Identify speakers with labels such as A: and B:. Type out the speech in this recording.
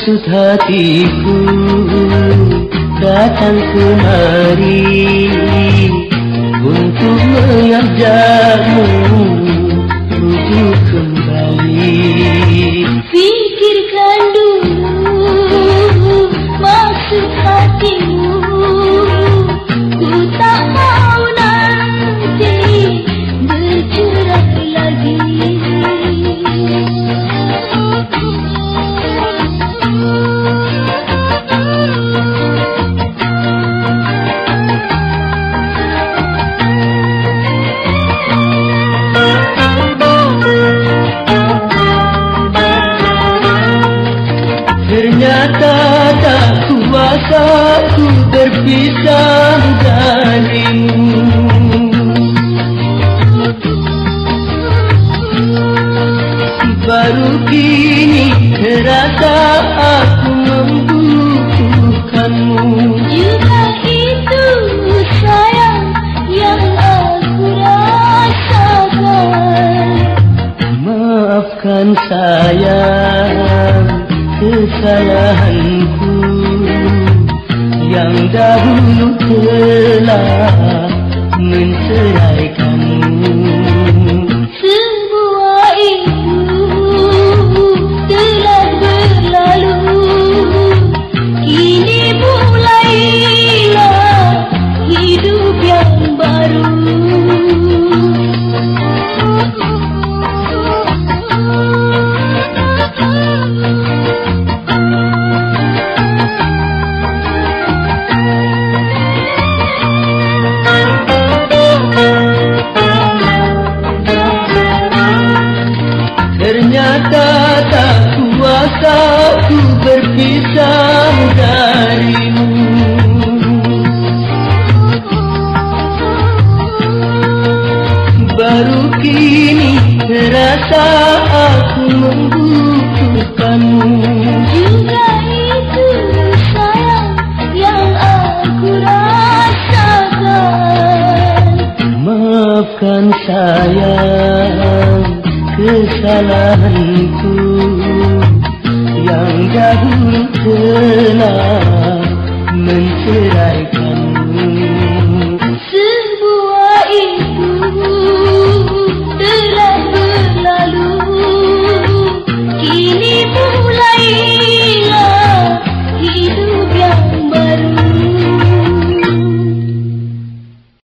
A: Maksud hatiku datang kemari Untuk mengajakmu rujuk kembali.
B: Fikirkan dulu maksud hatimu
A: Ternyata tak kuasa ku berpisah darimu Baru kini terasa aku membutuhkanmu.
B: Juga itu sayang yang aku rasakan.
A: Maafkan sayang kesalahanku Yang dahulu telah menceraikanmu tak kuasa ku berpisah darimu. Baru kini terasa aku membutuhkanmu.
B: Juga itu sayang yang aku rasakan.
A: Maafkan sayang kesalahanku yang dahulu telah menceraikanmu.